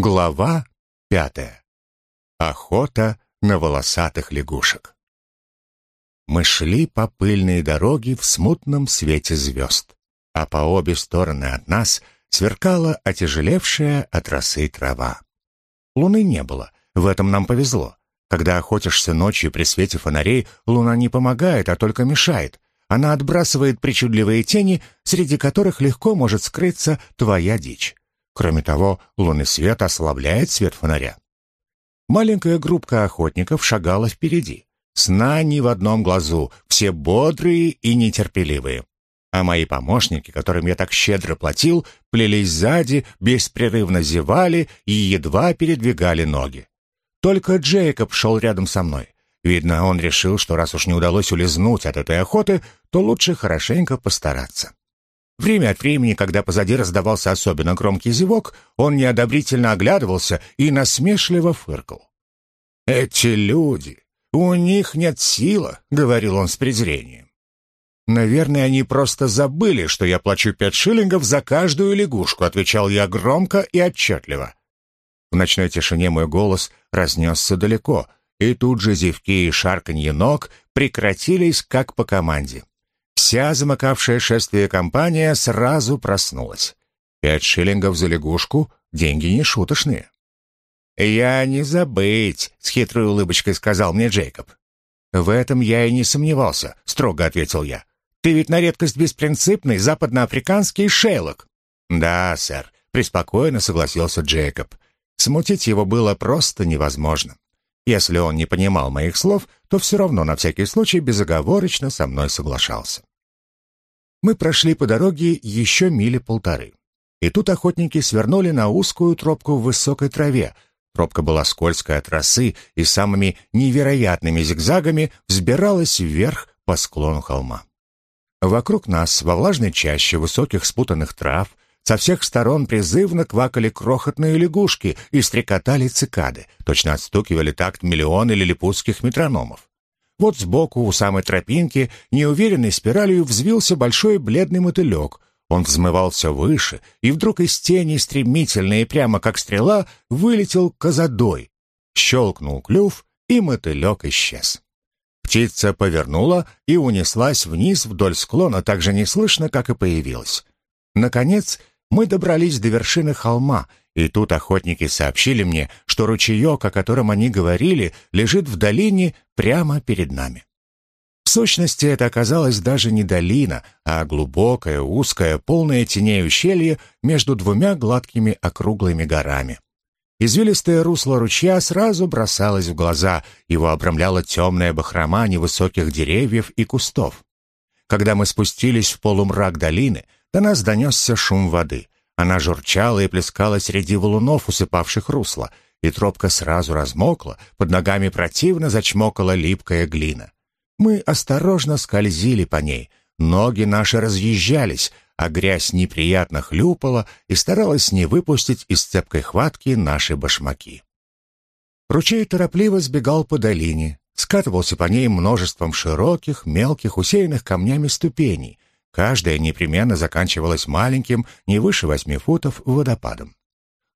Глава пятая. Охота на волосатых лягушек. Мы шли по пыльной дороге в смутном свете звезд, а по обе стороны от нас сверкала отяжелевшая от росы трава. Луны не было, в этом нам повезло. Когда охотишься ночью при свете фонарей, луна не помогает, а только мешает. Она отбрасывает причудливые тени, среди которых легко может скрыться твоя дичь. Кроме того, лунный свет ослабляет свет фонаря. Маленькая группка охотников шагала впереди. Сна ни в одном глазу, все бодрые и нетерпеливые. А мои помощники, которым я так щедро платил, плелись сзади, беспрерывно зевали и едва передвигали ноги. Только Джейкоб шел рядом со мной. Видно, он решил, что раз уж не удалось улизнуть от этой охоты, то лучше хорошенько постараться. Время от времени, когда позади раздавался особенно громкий зевок, он неодобрительно оглядывался и насмешливо фыркал. «Эти люди! У них нет силы», — говорил он с презрением. «Наверное, они просто забыли, что я плачу пять шиллингов за каждую лягушку», — отвечал я громко и отчетливо. В ночной тишине мой голос разнесся далеко, и тут же зевки и шарканье ног прекратились, как по команде. Вся замыкавшая шествие компания сразу проснулась. Пять шиллингов за лягушку — деньги не шуточные. «Я не забыть», — с хитрой улыбочкой сказал мне Джейкоб. «В этом я и не сомневался», — строго ответил я. «Ты ведь на редкость беспринципный западноафриканский шейлок». «Да, сэр», — преспокойно согласился Джейкоб. Смутить его было просто невозможно. Если он не понимал моих слов, то все равно на всякий случай безоговорочно со мной соглашался. Мы прошли по дороге еще мили полторы. И тут охотники свернули на узкую тропку в высокой траве. Тропка была скользкая от росы и самыми невероятными зигзагами взбиралась вверх по склону холма. Вокруг нас, во влажной чаще высоких спутанных трав, со всех сторон призывно квакали крохотные лягушки и стрекотали цикады, точно отстукивали такт миллионы лилипутских метрономов. Вот сбоку, у самой тропинки, неуверенной спиралью взвился большой бледный мотылек. Он взмывался выше, и вдруг из тени, стремительно и прямо как стрела, вылетел козадой. Щелкнул клюв, и мотылек исчез. Птица повернула и унеслась вниз вдоль склона так же неслышно, как и появилась. Наконец, мы добрались до вершины холма, и тут охотники сообщили мне, что ручеек, о котором они говорили, лежит в долине прямо перед нами. В сущности, это оказалось даже не долина, а глубокое, узкое, полное теней ущелье между двумя гладкими округлыми горами. Извилистое русло ручья сразу бросалось в глаза, его обрамляла темная бахрома невысоких деревьев и кустов. Когда мы спустились в полумрак долины, до нас донесся шум воды — она журчала и плескала среди валунов, усыпавших русло, и тропка сразу размокла, под ногами противно зачмокала липкая глина. Мы осторожно скользили по ней, ноги наши разъезжались, а грязь неприятно хлюпала и старалась не выпустить из цепкой хватки наши башмаки. Ручей торопливо сбегал по долине, скатывался по ней множеством широких, мелких, усеянных камнями ступеней, Каждая непременно заканчивалась маленьким, не выше восьми футов, водопадом.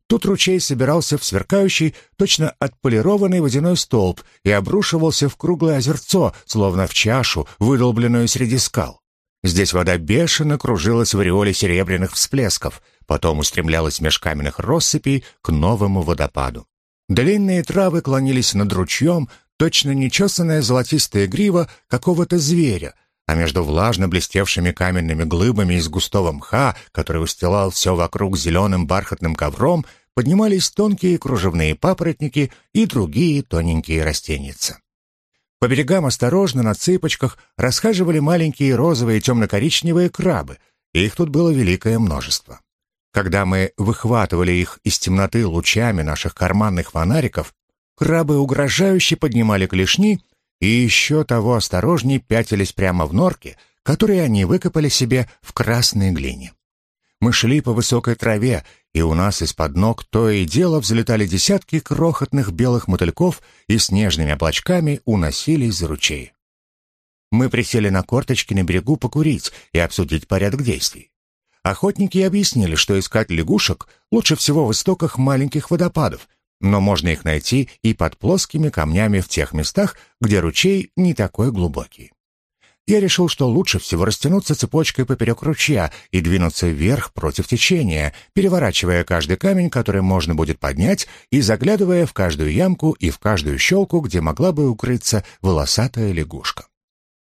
Тут ручей собирался в сверкающий, точно отполированный водяной столб и обрушивался в круглое озерцо, словно в чашу, выдолбленную среди скал. Здесь вода бешено кружилась в ореоле серебряных всплесков, потом устремлялась меж каменных россыпей к новому водопаду. Длинные травы клонились над ручьем, точно нечесанная золотистая грива какого-то зверя, а между влажно блестевшими каменными глыбами из густого мха, который устилал все вокруг зеленым бархатным ковром, поднимались тонкие кружевные папоротники и другие тоненькие растеница. По берегам осторожно на цыпочках расхаживали маленькие розовые темно-коричневые крабы, и их тут было великое множество. Когда мы выхватывали их из темноты лучами наших карманных фонариков, крабы угрожающе поднимали клешни и еще того осторожней пятились прямо в норке, которые они выкопали себе в красной глине. Мы шли по высокой траве, и у нас из-под ног то и дело взлетали десятки крохотных белых мотыльков и снежными облачками уносились за ручей. Мы присели на корточки на берегу покурить и обсудить порядок действий. охотники объяснили, что искать лягушек лучше всего в истоках маленьких водопадов, но можно их найти и под плоскими камнями в тех местах, где ручей не такой глубокий. Я решил, что лучше всего растянуться цепочкой поперек ручья и двинуться вверх против течения, переворачивая каждый камень, который можно будет поднять, и заглядывая в каждую ямку и в каждую щелку, где могла бы укрыться волосатая лягушка.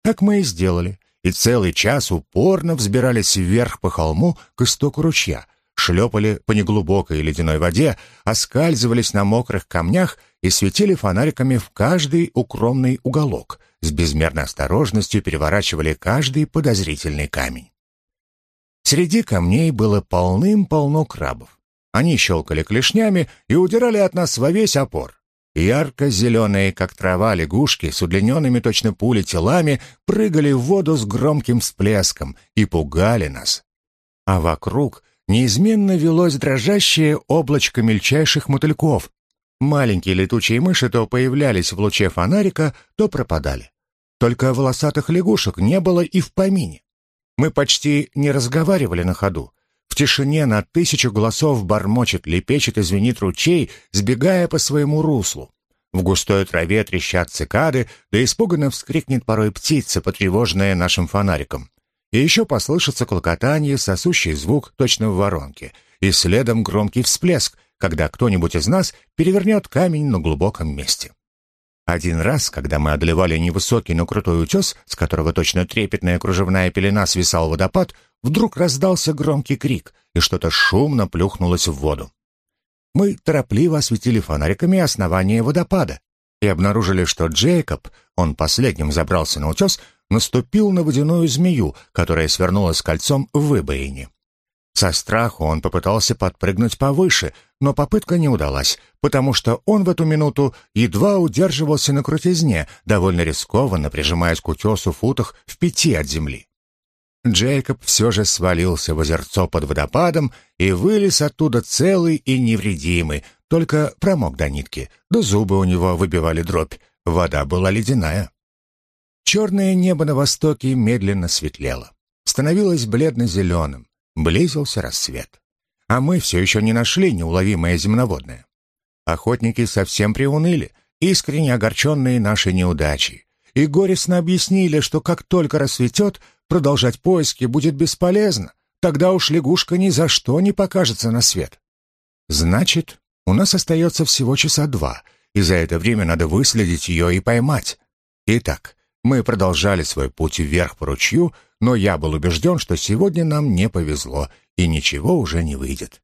Так мы и сделали, и целый час упорно взбирались вверх по холму к истоку ручья, шлепали по неглубокой ледяной воде, оскальзывались на мокрых камнях и светили фонариками в каждый укромный уголок — с безмерной осторожностью переворачивали каждый подозрительный камень. Среди камней было полным-полно крабов. Они щелкали клешнями и удирали от нас во весь опор. Ярко-зеленые, как трава, лягушки с удлиненными точно пули телами прыгали в воду с громким всплеском и пугали нас. А вокруг неизменно велось дрожащее облачко мельчайших мотыльков. Маленькие летучие мыши то появлялись в луче фонарика, то пропадали. Только волосатых лягушек не было и в помине. Мы почти не разговаривали на ходу. В тишине на тысячу голосов бормочет, лепечет и звенит ручей, сбегая по своему руслу. В густой траве трещат цикады, да испуганно вскрикнет порой птица, потревоженная нашим фонариком. И еще послышится клокотание, сосущий звук точно в воронке, и следом громкий всплеск, когда кто-нибудь из нас перевернет камень на глубоком месте. Один раз, когда мы одолевали невысокий, но крутой утес, с которого точно трепетная кружевная пелена свисал водопад, вдруг раздался громкий крик, и что-то шумно плюхнулось в воду. Мы торопливо осветили фонариками основание водопада и обнаружили, что Джейкоб, он последним забрался на утес, наступил на водяную змею, которая свернулась кольцом в выбоине. Со страху он попытался подпрыгнуть повыше, но попытка не удалась, потому что он в эту минуту едва удерживался на крутизне, довольно рискованно прижимаясь к утесу футах в пяти от земли. Джейкоб все же свалился в озерцо под водопадом и вылез оттуда целый и невредимый, только промок до нитки, да зубы у него выбивали дробь, вода была ледяная. Черное небо на востоке медленно светлело, становилось бледно-зеленым. Близился рассвет. А мы все еще не нашли неуловимое земноводное. Охотники совсем приуныли, искренне огорченные нашей неудачей, и горестно объяснили, что как только рассветет, продолжать поиски будет бесполезно, тогда уж лягушка ни за что не покажется на свет. Значит, у нас остается всего часа два, и за это время надо выследить ее и поймать. Итак, мы продолжали свой путь вверх по ручью, но я был убежден, что сегодня нам не повезло, и ничего уже не выйдет.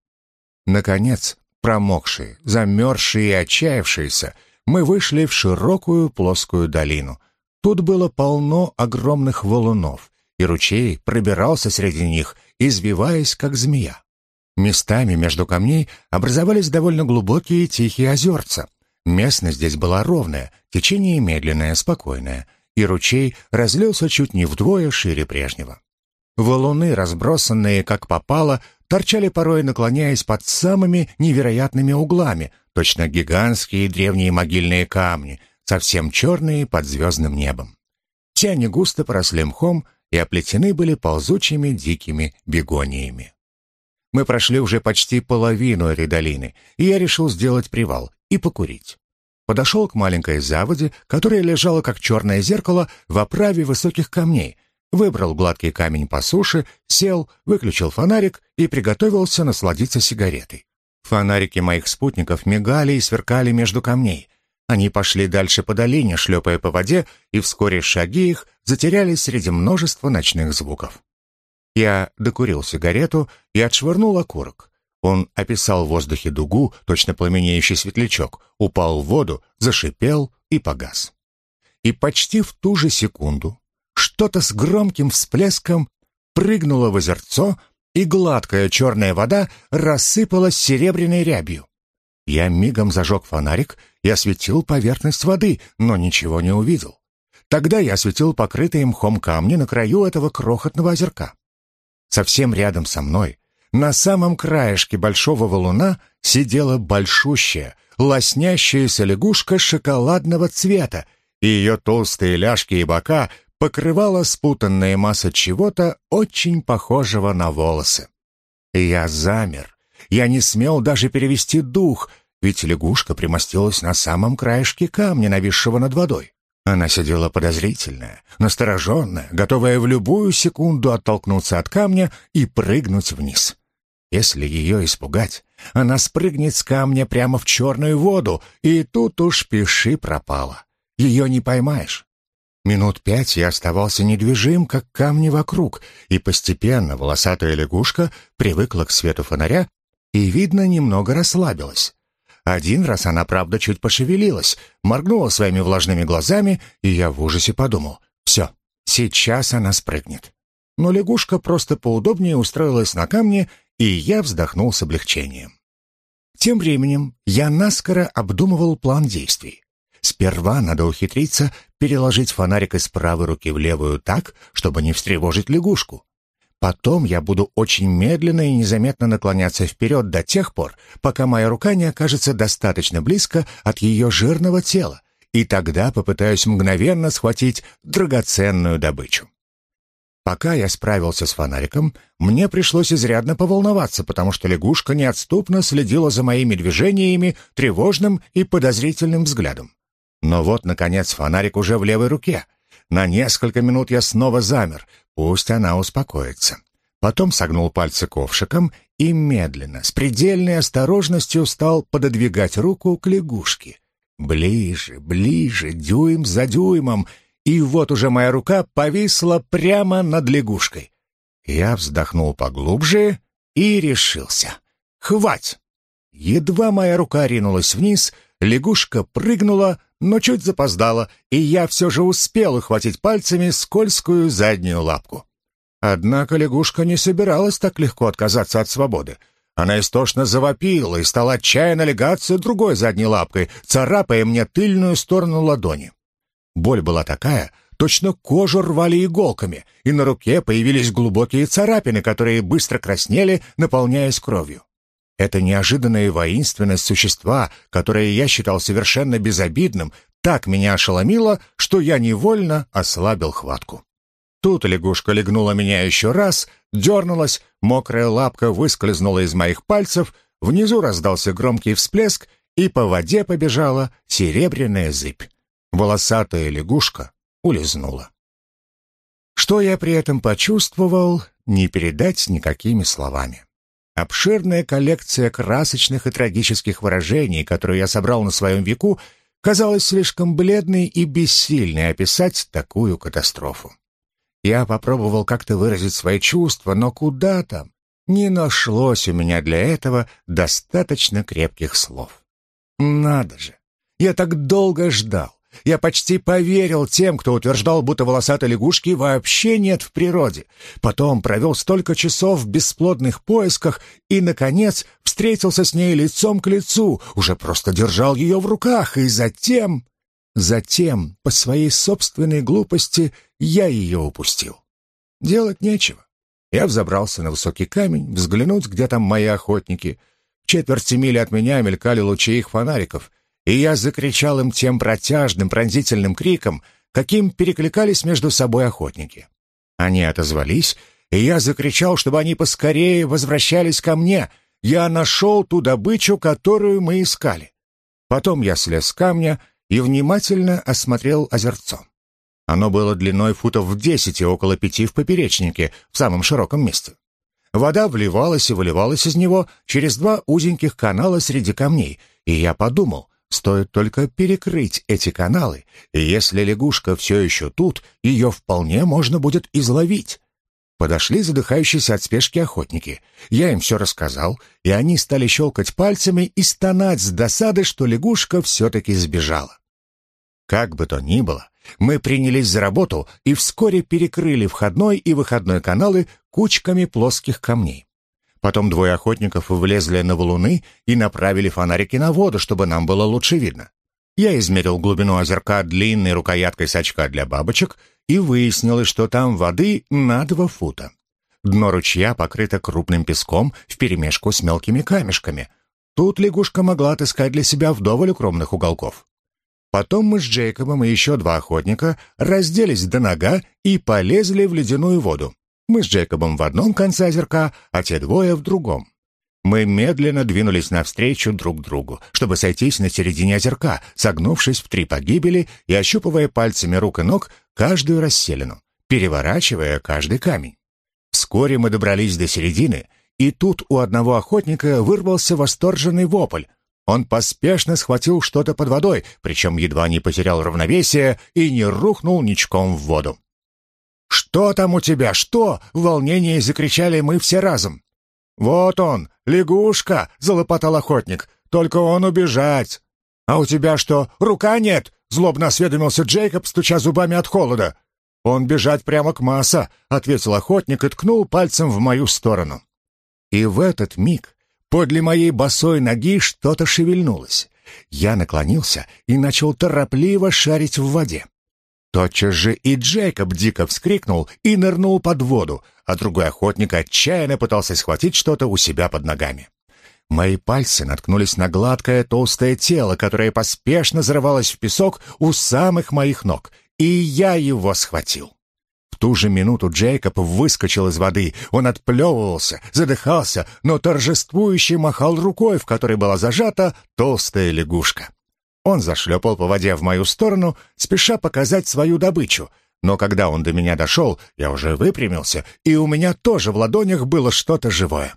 Наконец, промокшие, замерзшие и отчаявшиеся, мы вышли в широкую плоскую долину. Тут было полно огромных валунов, и ручей пробирался среди них, извиваясь, как змея. Местами между камней образовались довольно глубокие тихие озерца. Местность здесь была ровная, течение медленное, спокойное — и ручей разлился чуть не вдвое шире прежнего. Валуны, разбросанные как попало, торчали порой, наклоняясь под самыми невероятными углами, точно гигантские древние могильные камни, совсем черные под звездным небом. Все они густо поросли мхом и оплетены были ползучими дикими бегониями. Мы прошли уже почти половину этой долины, и я решил сделать привал и покурить подошел к маленькой заводе, которая лежала как черное зеркало в оправе высоких камней, выбрал гладкий камень по суше, сел, выключил фонарик и приготовился насладиться сигаретой. Фонарики моих спутников мигали и сверкали между камней. Они пошли дальше по долине, шлепая по воде, и вскоре шаги их затерялись среди множества ночных звуков. Я докурил сигарету и отшвырнул окурок. Он описал в воздухе дугу, точно пламенеющий светлячок, упал в воду, зашипел и погас. И почти в ту же секунду что-то с громким всплеском прыгнуло в озерцо, и гладкая черная вода рассыпалась серебряной рябью. Я мигом зажег фонарик и осветил поверхность воды, но ничего не увидел. Тогда я осветил покрытые мхом камни на краю этого крохотного озерка. Совсем рядом со мной, на самом краешке большого валуна сидела большущая, лоснящаяся лягушка шоколадного цвета, и ее толстые ляжки и бока покрывала спутанная масса чего-то очень похожего на волосы. Я замер. Я не смел даже перевести дух, ведь лягушка примостилась на самом краешке камня, нависшего над водой. Она сидела подозрительная, настороженная, готовая в любую секунду оттолкнуться от камня и прыгнуть вниз. Если ее испугать, она спрыгнет с камня прямо в черную воду, и тут уж пиши пропала. Ее не поймаешь. Минут пять я оставался недвижим, как камни вокруг, и постепенно волосатая лягушка привыкла к свету фонаря и, видно, немного расслабилась. Один раз она, правда, чуть пошевелилась, моргнула своими влажными глазами, и я в ужасе подумал, все, сейчас она спрыгнет. Но лягушка просто поудобнее устроилась на камне, и я вздохнул с облегчением. Тем временем я наскоро обдумывал план действий. Сперва надо ухитриться переложить фонарик из правой руки в левую так, чтобы не встревожить лягушку. Потом я буду очень медленно и незаметно наклоняться вперед до тех пор, пока моя рука не окажется достаточно близко от ее жирного тела, и тогда попытаюсь мгновенно схватить драгоценную добычу. Пока я справился с фонариком, мне пришлось изрядно поволноваться, потому что лягушка неотступно следила за моими движениями тревожным и подозрительным взглядом. Но вот, наконец, фонарик уже в левой руке. На несколько минут я снова замер, пусть она успокоится. Потом согнул пальцы ковшиком и медленно, с предельной осторожностью стал пододвигать руку к лягушке. Ближе, ближе, дюйм за дюймом — и вот уже моя рука повисла прямо над лягушкой. Я вздохнул поглубже и решился. «Хвать!» Едва моя рука ринулась вниз, лягушка прыгнула, но чуть запоздала, и я все же успел ухватить пальцами скользкую заднюю лапку. Однако лягушка не собиралась так легко отказаться от свободы. Она истошно завопила и стала отчаянно легаться другой задней лапкой, царапая мне тыльную сторону ладони. Боль была такая, точно кожу рвали иголками, и на руке появились глубокие царапины, которые быстро краснели, наполняясь кровью. Эта неожиданная воинственность существа, которое я считал совершенно безобидным, так меня ошеломило, что я невольно ослабил хватку. Тут лягушка легнула меня еще раз, дернулась, мокрая лапка выскользнула из моих пальцев, внизу раздался громкий всплеск, и по воде побежала серебряная зыбь. Волосатая лягушка улизнула. Что я при этом почувствовал, не передать никакими словами. Обширная коллекция красочных и трагических выражений, которую я собрал на своем веку, казалась слишком бледной и бессильной описать такую катастрофу. Я попробовал как-то выразить свои чувства, но куда там? Не нашлось у меня для этого достаточно крепких слов. Надо же! Я так долго ждал. Я почти поверил тем, кто утверждал, будто волосатой лягушки вообще нет в природе. Потом провел столько часов в бесплодных поисках и, наконец, встретился с ней лицом к лицу, уже просто держал ее в руках, и затем... Затем, по своей собственной глупости, я ее упустил. Делать нечего. Я взобрался на высокий камень, взглянуть, где там мои охотники. В четверти мили от меня мелькали лучи их фонариков и я закричал им тем протяжным, пронзительным криком, каким перекликались между собой охотники. Они отозвались, и я закричал, чтобы они поскорее возвращались ко мне. Я нашел ту добычу, которую мы искали. Потом я слез с камня и внимательно осмотрел озерцо. Оно было длиной футов в десять и около пяти в поперечнике, в самом широком месте. Вода вливалась и выливалась из него через два узеньких канала среди камней, и я подумал, Стоит только перекрыть эти каналы, и если лягушка все еще тут, ее вполне можно будет изловить. Подошли задыхающиеся от спешки охотники. Я им все рассказал, и они стали щелкать пальцами и стонать с досады, что лягушка все-таки сбежала. Как бы то ни было, мы принялись за работу и вскоре перекрыли входной и выходной каналы кучками плоских камней. Потом двое охотников влезли на валуны и направили фонарики на воду, чтобы нам было лучше видно. Я измерил глубину озерка длинной рукояткой сачка для бабочек и выяснилось, что там воды на два фута. Дно ручья покрыто крупным песком вперемешку с мелкими камешками. Тут лягушка могла отыскать для себя вдоволь укромных уголков. Потом мы с Джейкобом и еще два охотника разделись до нога и полезли в ледяную воду. Мы с Джейкобом в одном конце озерка, а те двое в другом. Мы медленно двинулись навстречу друг другу, чтобы сойтись на середине озерка, согнувшись в три погибели и ощупывая пальцами рук и ног каждую расселину, переворачивая каждый камень. Вскоре мы добрались до середины, и тут у одного охотника вырвался восторженный вопль. Он поспешно схватил что-то под водой, причем едва не потерял равновесие и не рухнул ничком в воду. «Что там у тебя? Что?» — в волнении закричали мы все разом. «Вот он, лягушка!» — залопотал охотник. «Только он убежать!» «А у тебя что, рука нет?» — злобно осведомился Джейкоб, стуча зубами от холода. «Он бежать прямо к Масса», — ответил охотник и ткнул пальцем в мою сторону. И в этот миг подле моей босой ноги что-то шевельнулось. Я наклонился и начал торопливо шарить в воде. Тотчас же и Джейкоб дико вскрикнул и нырнул под воду, а другой охотник отчаянно пытался схватить что-то у себя под ногами. Мои пальцы наткнулись на гладкое толстое тело, которое поспешно зарывалось в песок у самых моих ног, и я его схватил. В ту же минуту Джейкоб выскочил из воды. Он отплевывался, задыхался, но торжествующе махал рукой, в которой была зажата толстая лягушка. Он зашлепал по воде в мою сторону, спеша показать свою добычу. Но когда он до меня дошел, я уже выпрямился, и у меня тоже в ладонях было что-то живое.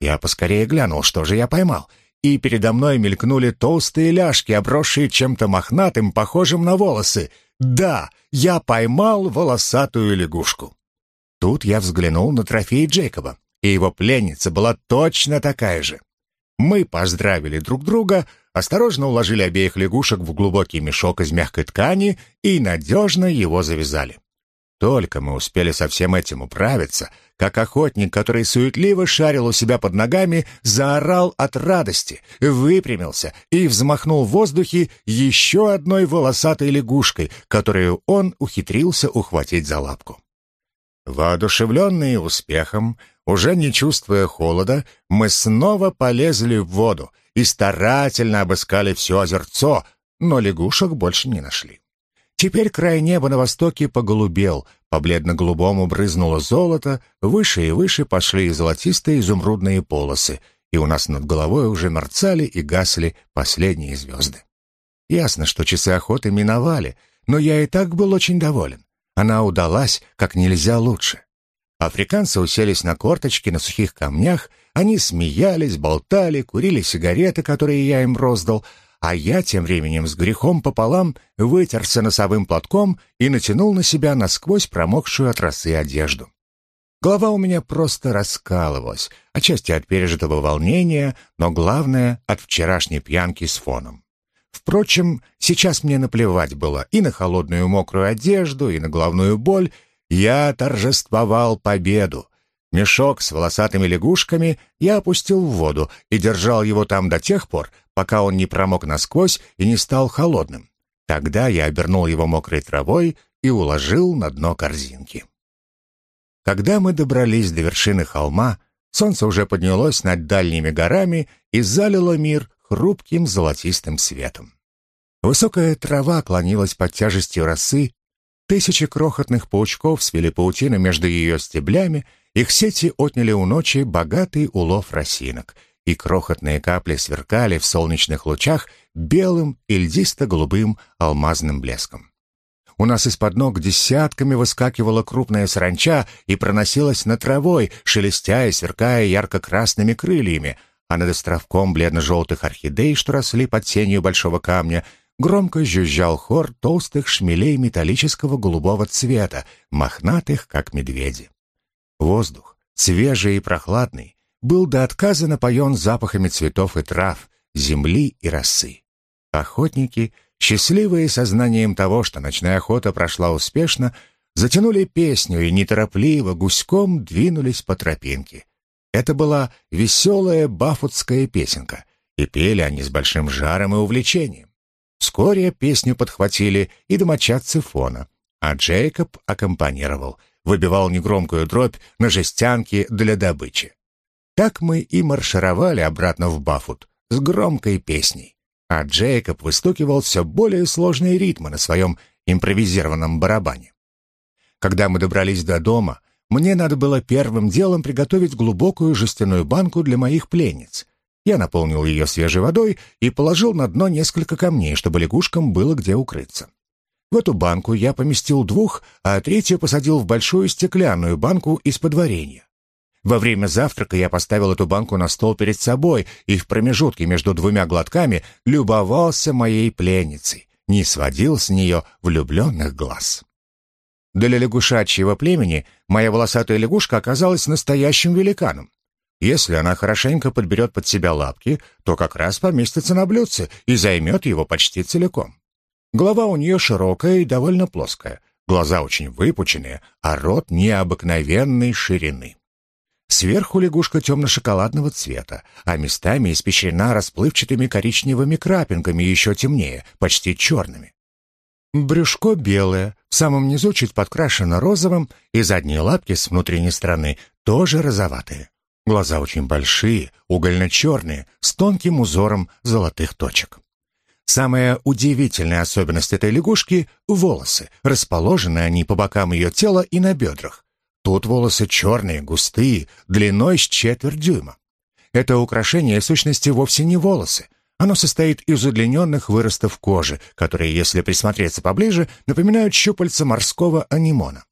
Я поскорее глянул, что же я поймал, и передо мной мелькнули толстые ляжки, обросшие чем-то мохнатым, похожим на волосы. Да, я поймал волосатую лягушку. Тут я взглянул на трофей Джейкоба, и его пленница была точно такая же. Мы поздравили друг друга, осторожно уложили обеих лягушек в глубокий мешок из мягкой ткани и надежно его завязали. Только мы успели со всем этим управиться, как охотник, который суетливо шарил у себя под ногами, заорал от радости, выпрямился и взмахнул в воздухе еще одной волосатой лягушкой, которую он ухитрился ухватить за лапку. Воодушевленные успехом, уже не чувствуя холода, мы снова полезли в воду и старательно обыскали все озерцо, но лягушек больше не нашли. Теперь край неба на востоке поголубел, по бледно-голубому брызнуло золото, выше и выше пошли золотистые изумрудные полосы, и у нас над головой уже мерцали и гасли последние звезды. Ясно, что часы охоты миновали, но я и так был очень доволен. Она удалась как нельзя лучше. Африканцы уселись на корточки на сухих камнях, они смеялись, болтали, курили сигареты, которые я им роздал, а я тем временем с грехом пополам вытерся носовым платком и натянул на себя насквозь промокшую от росы одежду. Голова у меня просто раскалывалась, отчасти от пережитого волнения, но главное — от вчерашней пьянки с фоном. Впрочем, сейчас мне наплевать было и на холодную мокрую одежду, и на головную боль, я торжествовал победу. Мешок с волосатыми лягушками я опустил в воду и держал его там до тех пор, пока он не промок насквозь и не стал холодным. Тогда я обернул его мокрой травой и уложил на дно корзинки. Когда мы добрались до вершины холма, солнце уже поднялось над дальними горами и залило мир хрупким золотистым светом. Высокая трава клонилась под тяжестью росы, Тысячи крохотных паучков свели паутину между ее стеблями, их сети отняли у ночи богатый улов росинок, и крохотные капли сверкали в солнечных лучах белым и льдисто-голубым алмазным блеском. У нас из-под ног десятками выскакивала крупная саранча и проносилась над травой, шелестя и сверкая ярко-красными крыльями, а над островком бледно-желтых орхидей, что росли под тенью большого камня, громко жужжал хор толстых шмелей металлического голубого цвета, мохнатых, как медведи. Воздух, свежий и прохладный, был до отказа напоен запахами цветов и трав, земли и росы. Охотники, счастливые сознанием того, что ночная охота прошла успешно, затянули песню и неторопливо гуськом двинулись по тропинке. Это была веселая бафутская песенка, и пели они с большим жаром и увлечением. Вскоре песню подхватили и домочадцы фона, а Джейкоб аккомпанировал, выбивал негромкую дробь на жестянке для добычи. Так мы и маршировали обратно в Бафут с громкой песней, а Джейкоб выстукивал все более сложные ритмы на своем импровизированном барабане. Когда мы добрались до дома, мне надо было первым делом приготовить глубокую жестяную банку для моих пленниц. Я наполнил ее свежей водой и положил на дно несколько камней, чтобы лягушкам было где укрыться. В эту банку я поместил двух, а третью посадил в большую стеклянную банку из-под варенья. Во время завтрака я поставил эту банку на стол перед собой и в промежутке между двумя глотками любовался моей пленницей, не сводил с нее влюбленных глаз. Для лягушачьего племени моя волосатая лягушка оказалась настоящим великаном. Если она хорошенько подберет под себя лапки, то как раз поместится на блюдце и займет его почти целиком. Голова у нее широкая и довольно плоская, глаза очень выпученные, а рот необыкновенной ширины. Сверху лягушка темно-шоколадного цвета, а местами испещрена расплывчатыми коричневыми крапинками еще темнее, почти черными. Брюшко белое, в самом низу чуть подкрашено розовым, и задние лапки с внутренней стороны тоже розоватые. Глаза очень большие, угольно-черные, с тонким узором золотых точек. Самая удивительная особенность этой лягушки — волосы. Расположены они по бокам ее тела и на бедрах. Тут волосы черные, густые, длиной с четверть дюйма. Это украшение в сущности вовсе не волосы. Оно состоит из удлиненных выростов кожи, которые, если присмотреться поближе, напоминают щупальца морского анимона.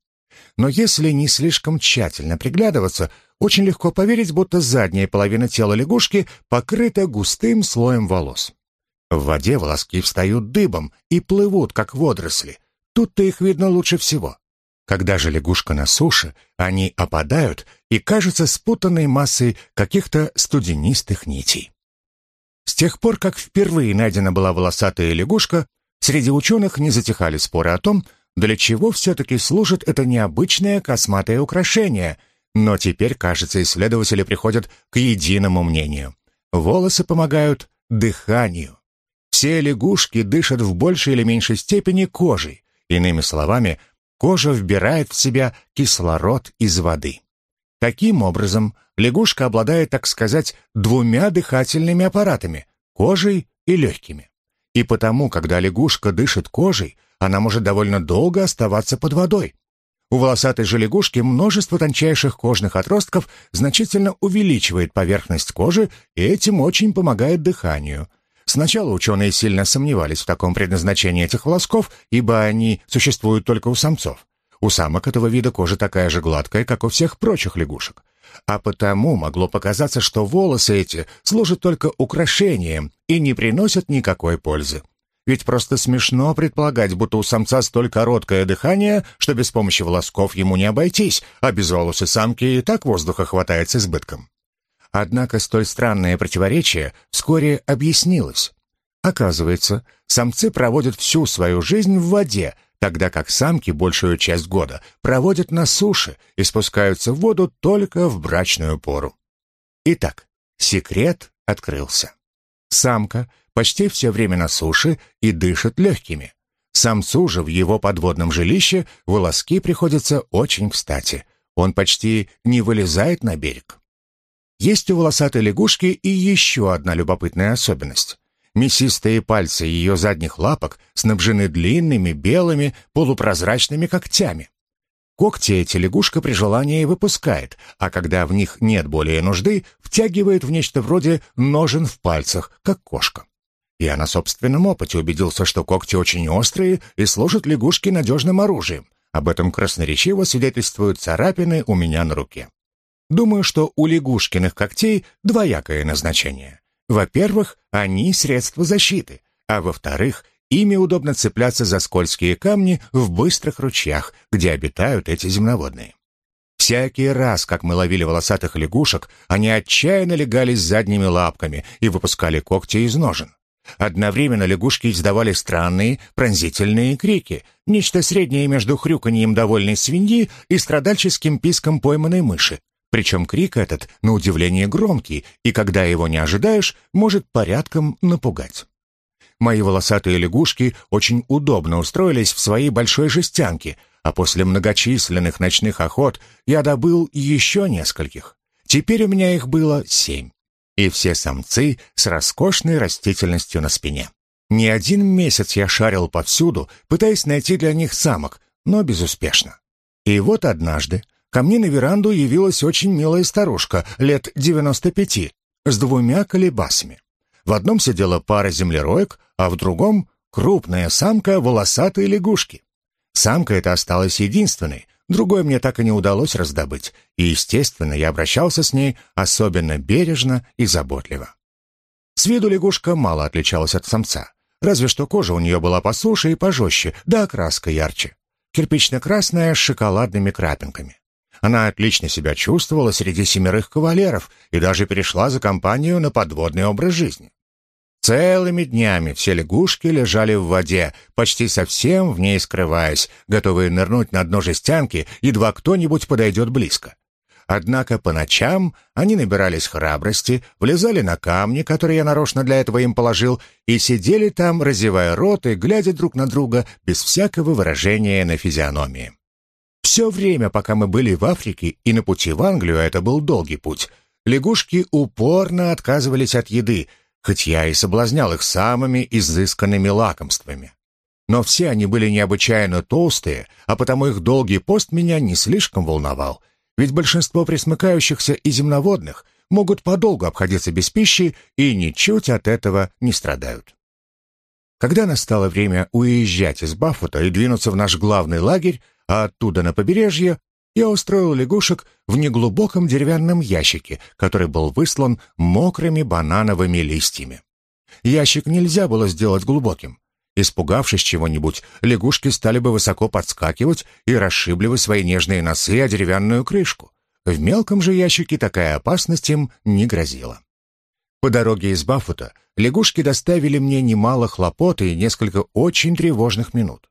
Но если не слишком тщательно приглядываться, очень легко поверить, будто задняя половина тела лягушки покрыта густым слоем волос. В воде волоски встают дыбом и плывут, как водоросли. Тут-то их видно лучше всего. Когда же лягушка на суше, они опадают и кажутся спутанной массой каких-то студенистых нитей. С тех пор, как впервые найдена была волосатая лягушка, среди ученых не затихали споры о том, для чего все-таки служит это необычное косматое украшение, но теперь, кажется, исследователи приходят к единому мнению. Волосы помогают дыханию. Все лягушки дышат в большей или меньшей степени кожей. Иными словами, Кожа вбирает в себя кислород из воды. Таким образом, лягушка обладает, так сказать, двумя дыхательными аппаратами – кожей и легкими. И потому, когда лягушка дышит кожей, она может довольно долго оставаться под водой. У волосатой же лягушки множество тончайших кожных отростков значительно увеличивает поверхность кожи и этим очень помогает дыханию. Сначала ученые сильно сомневались в таком предназначении этих волосков, ибо они существуют только у самцов. У самок этого вида кожа такая же гладкая, как у всех прочих лягушек. А потому могло показаться, что волосы эти служат только украшением и не приносят никакой пользы. Ведь просто смешно предполагать, будто у самца столь короткое дыхание, что без помощи волосков ему не обойтись, а без волосы самки и так воздуха хватает с избытком. Однако столь странное противоречие вскоре объяснилось. Оказывается, самцы проводят всю свою жизнь в воде, тогда как самки большую часть года проводят на суше и спускаются в воду только в брачную пору. Итак, секрет открылся. Самка почти все время на суше и дышит легкими. Самцу же в его подводном жилище волоски приходятся очень кстати. Он почти не вылезает на берег. Есть у волосатой лягушки и еще одна любопытная особенность. Мясистые пальцы ее задних лапок снабжены длинными, белыми, полупрозрачными когтями. Когти эти лягушка при желании выпускает, а когда в них нет более нужды, втягивает в нечто вроде ножен в пальцах, как кошка. Я на собственном опыте убедился, что когти очень острые и служат лягушке надежным оружием. Об этом красноречиво свидетельствуют царапины у меня на руке. Думаю, что у лягушкиных когтей двоякое назначение. Во-первых, они средство защиты, а во-вторых, ими удобно цепляться за скользкие камни в быстрых ручьях, где обитают эти земноводные. Всякий раз, как мы ловили волосатых лягушек, они отчаянно легались задними лапками и выпускали когти из ножен. Одновременно лягушки издавали странные, пронзительные крики, нечто среднее между хрюканьем довольной свиньи и страдальческим писком пойманной мыши, причем крик этот, на удивление, громкий, и когда его не ожидаешь, может порядком напугать. Мои волосатые лягушки очень удобно устроились в своей большой жестянке, а после многочисленных ночных охот я добыл еще нескольких. Теперь у меня их было семь. И все самцы с роскошной растительностью на спине. Не один месяц я шарил повсюду, пытаясь найти для них самок, но безуспешно. И вот однажды, ко мне на веранду явилась очень милая старушка, лет девяносто пяти, с двумя колебасами. В одном сидела пара землероек, а в другом — крупная самка волосатой лягушки. Самка эта осталась единственной, другой мне так и не удалось раздобыть, и, естественно, я обращался с ней особенно бережно и заботливо. С виду лягушка мало отличалась от самца, разве что кожа у нее была посуше и пожестче, да окраска ярче. Кирпично-красная с шоколадными крапинками. Она отлично себя чувствовала среди семерых кавалеров и даже перешла за компанию на подводный образ жизни. Целыми днями все лягушки лежали в воде, почти совсем в ней скрываясь, готовые нырнуть на дно жестянки, едва кто-нибудь подойдет близко. Однако по ночам они набирались храбрости, влезали на камни, которые я нарочно для этого им положил, и сидели там, разевая рот и глядя друг на друга без всякого выражения на физиономии. Все время, пока мы были в Африке и на пути в Англию, это был долгий путь, лягушки упорно отказывались от еды, хоть я и соблазнял их самыми изысканными лакомствами. Но все они были необычайно толстые, а потому их долгий пост меня не слишком волновал, ведь большинство пресмыкающихся и земноводных могут подолгу обходиться без пищи и ничуть от этого не страдают. Когда настало время уезжать из Баффута и двинуться в наш главный лагерь, а оттуда на побережье, я устроил лягушек в неглубоком деревянном ящике, который был выслан мокрыми банановыми листьями. Ящик нельзя было сделать глубоким. Испугавшись чего-нибудь, лягушки стали бы высоко подскакивать и расшибли бы свои нежные носы о деревянную крышку. В мелком же ящике такая опасность им не грозила. По дороге из Баффута лягушки доставили мне немало хлопот и несколько очень тревожных минут.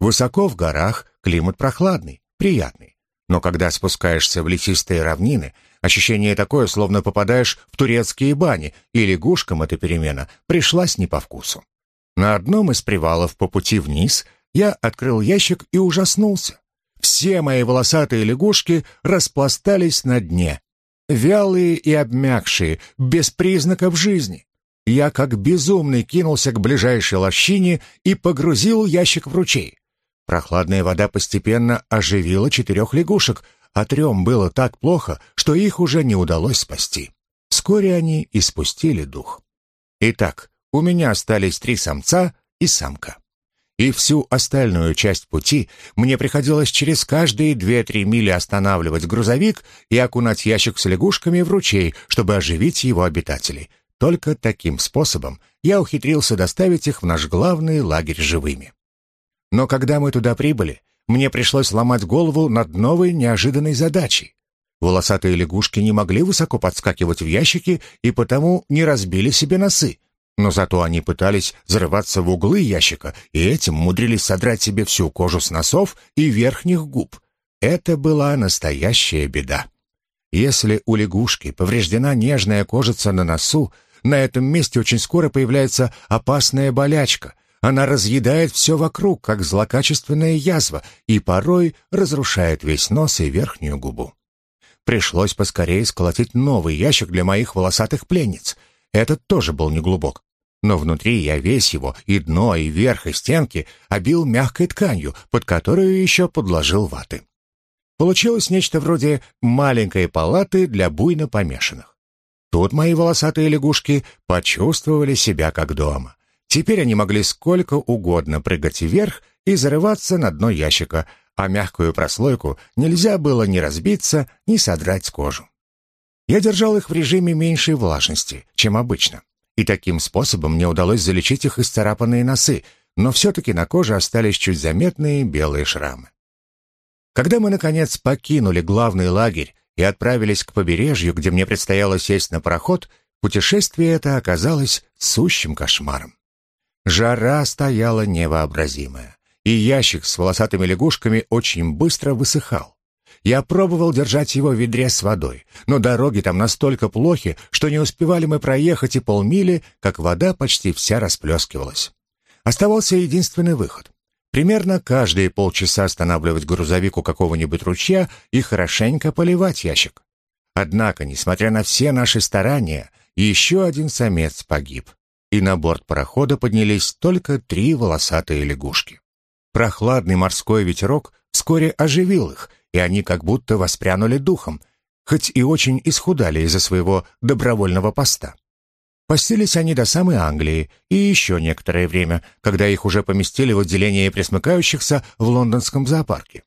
Высоко в горах климат прохладный, приятный. Но когда спускаешься в лесистые равнины, ощущение такое, словно попадаешь в турецкие бани, и лягушкам эта перемена пришлась не по вкусу. На одном из привалов по пути вниз я открыл ящик и ужаснулся. Все мои волосатые лягушки распластались на дне, вялые и обмякшие, без признаков жизни. Я как безумный кинулся к ближайшей лощине и погрузил ящик в ручей. Прохладная вода постепенно оживила четырех лягушек, а трем было так плохо, что их уже не удалось спасти. Вскоре они испустили дух. Итак, у меня остались три самца и самка. И всю остальную часть пути мне приходилось через каждые две-три мили останавливать грузовик и окунать ящик с лягушками в ручей, чтобы оживить его обитателей. Только таким способом я ухитрился доставить их в наш главный лагерь живыми. Но когда мы туда прибыли, мне пришлось ломать голову над новой неожиданной задачей. Волосатые лягушки не могли высоко подскакивать в ящики и потому не разбили себе носы, но зато они пытались зарываться в углы ящика и этим мудрились содрать себе всю кожу с носов и верхних губ. Это была настоящая беда. Если у лягушки повреждена нежная кожица на носу, на этом месте очень скоро появляется опасная болячка. Она разъедает все вокруг, как злокачественная язва, и порой разрушает весь нос и верхнюю губу. Пришлось поскорее сколотить новый ящик для моих волосатых пленниц. Этот тоже был неглубок, но внутри я весь его, и дно, и верх, и стенки, обил мягкой тканью, под которую еще подложил ваты. Получилось нечто вроде маленькой палаты для буйно помешанных. Тут мои волосатые лягушки почувствовали себя как дома. Теперь они могли сколько угодно прыгать вверх и зарываться на дно ящика, а мягкую прослойку нельзя было ни разбиться, ни содрать кожу. Я держал их в режиме меньшей влажности, чем обычно и таким способом мне удалось залечить их исцарапанные носы, но все-таки на коже остались чуть заметные белые шрамы. Когда мы, наконец, покинули главный лагерь и отправились к побережью, где мне предстояло сесть на пароход, путешествие это оказалось сущим кошмаром. Жара стояла невообразимая, и ящик с волосатыми лягушками очень быстро высыхал. Я пробовал держать его в ведре с водой, но дороги там настолько плохи, что не успевали мы проехать и полмили, как вода почти вся расплескивалась. Оставался единственный выход. Примерно каждые полчаса останавливать грузовик у какого-нибудь ручья и хорошенько поливать ящик. Однако, несмотря на все наши старания, еще один самец погиб, и на борт парохода поднялись только три волосатые лягушки. Прохладный морской ветерок вскоре оживил их, и они как будто воспрянули духом, хоть и очень исхудали из-за своего добровольного поста. Постились они до самой Англии и еще некоторое время, когда их уже поместили в отделение пресмыкающихся в лондонском зоопарке.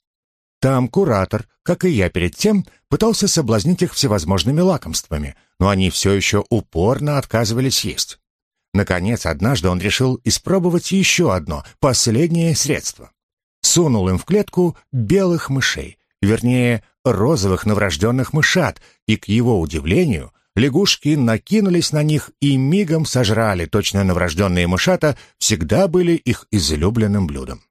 Там куратор, как и я перед тем, пытался соблазнить их всевозможными лакомствами, но они все еще упорно отказывались есть. Наконец, однажды он решил испробовать еще одно, последнее средство. Сунул им в клетку белых мышей, вернее, розовых новорожденных мышат, и, к его удивлению, лягушки накинулись на них и мигом сожрали, точно новорожденные мышата всегда были их излюбленным блюдом.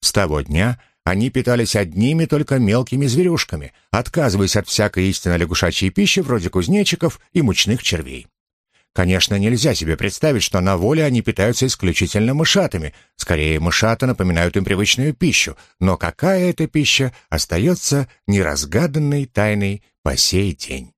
С того дня они питались одними только мелкими зверюшками, отказываясь от всякой истинно лягушачьей пищи вроде кузнечиков и мучных червей. Конечно, нельзя себе представить, что на воле они питаются исключительно мышатами. Скорее, мышата напоминают им привычную пищу, но какая это пища остается неразгаданной тайной по сей день.